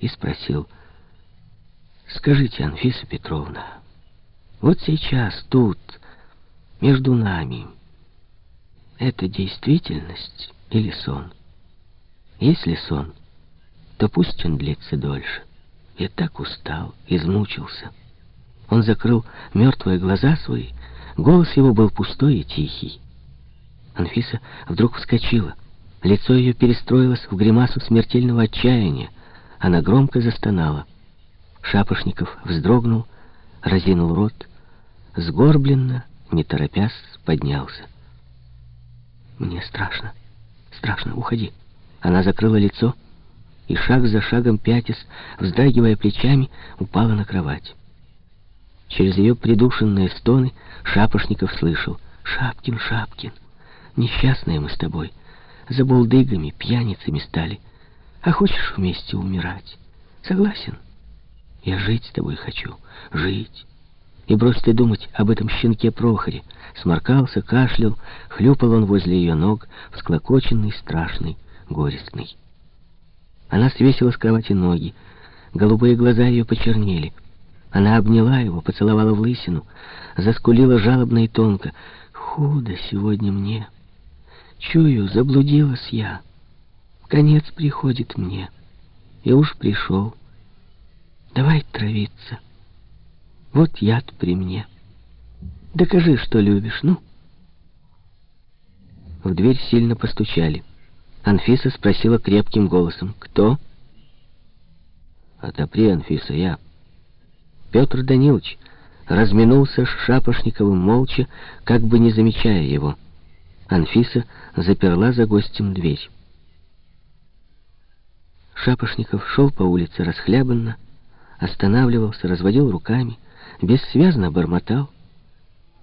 и спросил, «Скажите, Анфиса Петровна, вот сейчас, тут, между нами, это действительность или сон? Если сон, то пусть он длится дольше. Я так устал, измучился». Он закрыл мертвые глаза свои, голос его был пустой и тихий. Анфиса вдруг вскочила. Лицо ее перестроилось в гримасу смертельного отчаяния. Она громко застонала. Шапошников вздрогнул, разинул рот, сгорбленно, не торопясь, поднялся. «Мне страшно, страшно, уходи». Она закрыла лицо и шаг за шагом пятясь, вздрагивая плечами, упала на кровать. Через ее придушенные стоны Шапошников слышал «Шапкин, Шапкин, несчастные мы с тобой, за булдыгами, пьяницами стали, а хочешь вместе умирать? Согласен? Я жить с тобой хочу, жить». И брось ты думать об этом щенке Прохоре. Сморкался, кашлял, хлюпал он возле ее ног, всклокоченный, страшный, горестный. Она свесила с кровати ноги, голубые глаза ее почернели — она обняла его, поцеловала в лысину, заскулила жалобно и тонко. «Худо сегодня мне. Чую, заблудилась я. Конец приходит мне. И уж пришел. Давай травиться. Вот яд при мне. Докажи, что любишь, ну». В дверь сильно постучали. Анфиса спросила крепким голосом. «Кто?» «Отопри, Анфиса, я...» Петр Данилович разминулся с Шапошниковым молча, как бы не замечая его. Анфиса заперла за гостем дверь. Шапошников шел по улице расхлябанно, останавливался, разводил руками, бессвязно бормотал,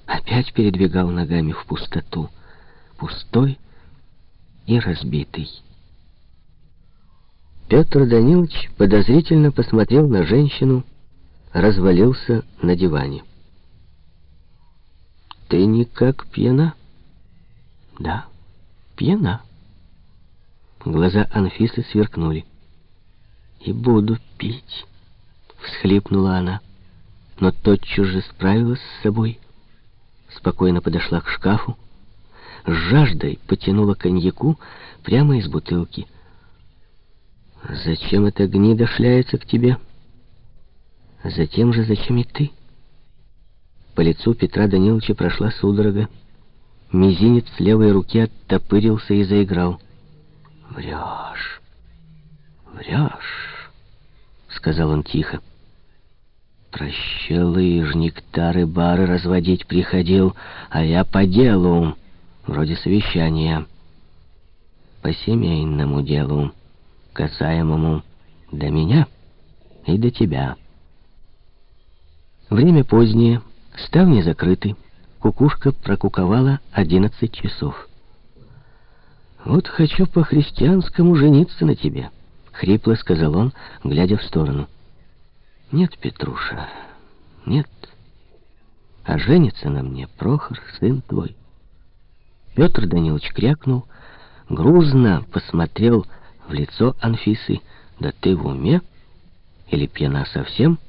опять передвигал ногами в пустоту, пустой и разбитый. Петр Данилович подозрительно посмотрел на женщину, развалился на диване. «Ты никак пьяна?» «Да, пьяна». Глаза Анфисы сверкнули. «И буду пить», — всхлипнула она. Но тотчас же справилась с собой, спокойно подошла к шкафу, с жаждой потянула коньяку прямо из бутылки. «Зачем эта гнида шляется к тебе?» Затем же, зачем и ты? По лицу Петра Даниловича прошла судорога. Мизинец левой руки оттопырился и заиграл. «Врешь, врешь», — сказал он тихо. «Прощелыжник тары-бары разводить приходил, а я по делу, вроде совещания, по семейному делу, касаемому до меня и до тебя». Время позднее, ставни закрыты, кукушка прокуковала одиннадцать часов. «Вот хочу по-христианскому жениться на тебе», — хрипло сказал он, глядя в сторону. «Нет, Петруша, нет. А женится на мне Прохор, сын твой». Петр Данилович крякнул, грузно посмотрел в лицо Анфисы. «Да ты в уме? Или пьяна совсем?»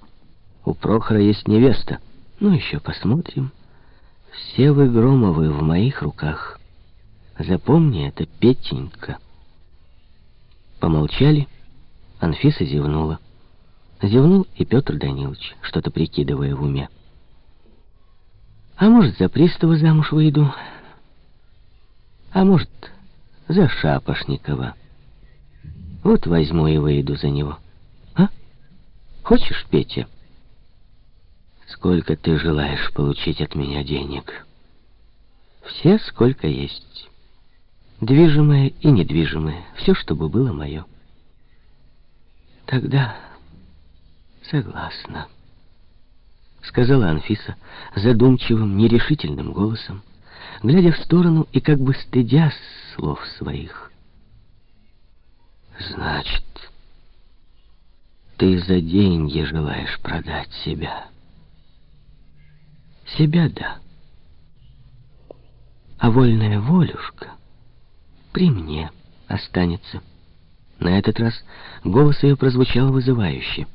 У Прохора есть невеста. Ну, еще посмотрим. Все вы, Громовы, в моих руках. Запомни это, Петенька. Помолчали. Анфиса зевнула. Зевнул и Петр Данилович, что-то прикидывая в уме. А может, за пристава замуж выйду? А может, за Шапошникова? Вот возьму и выйду за него. А? Хочешь, Петя? Сколько ты желаешь получить от меня денег? Все, сколько есть. Движимое и недвижимое. Все, чтобы было мое. Тогда согласна. Сказала Анфиса задумчивым, нерешительным голосом, глядя в сторону и как бы стыдясь слов своих. Значит, ты за деньги желаешь продать себя. Себя да. А вольная волюшка при мне останется. На этот раз голос ее прозвучал вызывающе.